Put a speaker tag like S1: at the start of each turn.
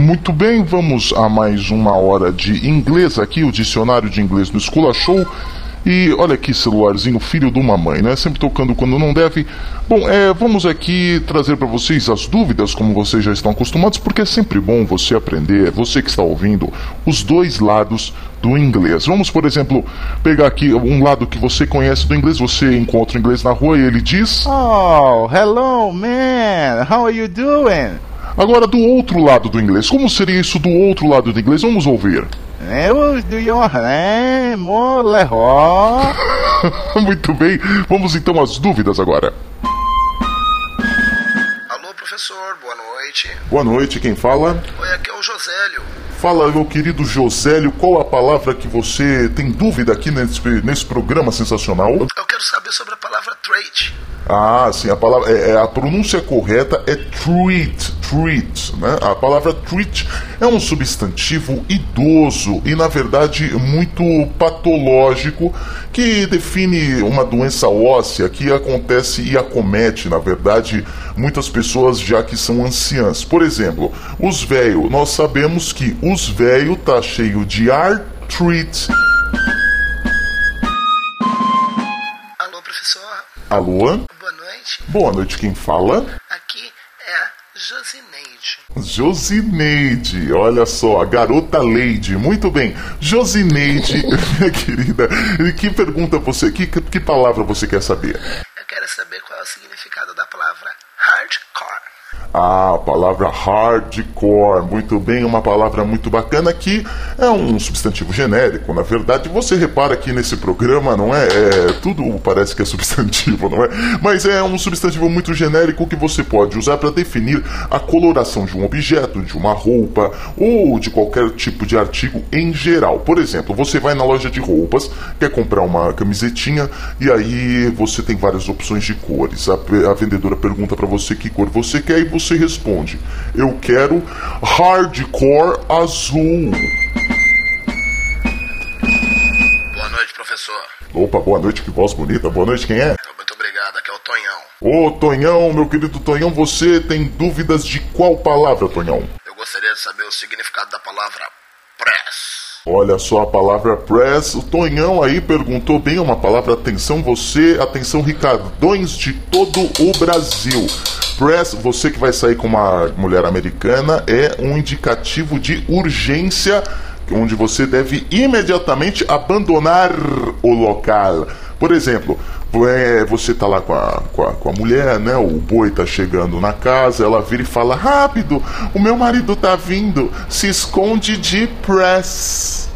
S1: Muito bem, vamos a mais uma hora de inglês aqui, o dicionário de inglês no Escola Show. E olha aqui, celularzinho, filho de uma mãe, né? Sempre tocando quando não deve. Bom, é, vamos aqui trazer para vocês as dúvidas, como vocês já estão acostumados, porque é sempre bom você aprender, você que está ouvindo, os dois lados do inglês. Vamos, por exemplo, pegar aqui um lado que você conhece do inglês, você encontra o inglês na rua e ele diz:
S2: Oh, hello, man. How are you doing?
S1: Agora, do outro lado do inglês, como seria isso do outro lado do inglês? Vamos ouvir. Muito bem, vamos então às dúvidas agora.
S3: Alô, professor, boa noite.
S1: Boa noite, quem fala?
S3: Oi, aqui é o Josélio.
S1: Fala, meu querido Josélio, qual a palavra que você tem dúvida aqui nesse, nesse programa sensacional?
S3: Eu quero saber sobre a palavra trait.
S1: Ah, sim, a palavra é, é, a pronúncia correta é treat, treat, né? A palavra treat é um substantivo idoso e na verdade muito patológico que define uma doença óssea que acontece e acomete, na verdade, muitas pessoas já que são anciãs. Por exemplo, os velhos, nós sabemos que os velhos tá cheio de artrite.
S3: Alô, professor.
S1: Alô?
S3: Boa noite.
S1: Boa noite, quem fala?
S3: Josineide.
S1: Josineide, olha só, a garota Lady, muito bem. Josineide, minha querida, que pergunta você, que, que palavra você quer saber?
S3: Eu quero saber qual é o significado da palavra hardcore.
S1: Ah, a palavra hardcore, muito bem, uma palavra muito bacana que é um substantivo genérico. Na verdade, você repara aqui nesse programa, não é? é? Tudo parece que é substantivo, não é? Mas é um substantivo muito genérico que você pode usar para definir a coloração de um objeto, de uma roupa ou de qualquer tipo de artigo em geral. Por exemplo, você vai na loja de roupas, quer comprar uma camisetinha e aí você tem várias opções de cores. A, a vendedora pergunta para você que cor você quer e você responde: Eu quero hardcore azul.
S3: Boa noite, professor.
S1: Opa, boa noite, que voz bonita. Boa noite, quem é?
S3: Muito obrigado, aqui é o Tonhão.
S1: Ô, Tonhão, meu querido Tonhão, você tem dúvidas de qual palavra, Tonhão?
S3: Eu gostaria de saber o significado da palavra press.
S1: Olha só a palavra press. O Tonhão aí perguntou bem uma palavra. Atenção, você, atenção, Ricardões de todo o Brasil. Press, você que vai sair com uma mulher americana, é um indicativo de urgência, onde você deve imediatamente abandonar o local. Por exemplo, é, você tá lá com a, com a, com a mulher, né? O boi tá chegando na casa, ela vira e fala: Rápido, o meu marido tá vindo, se esconde de press.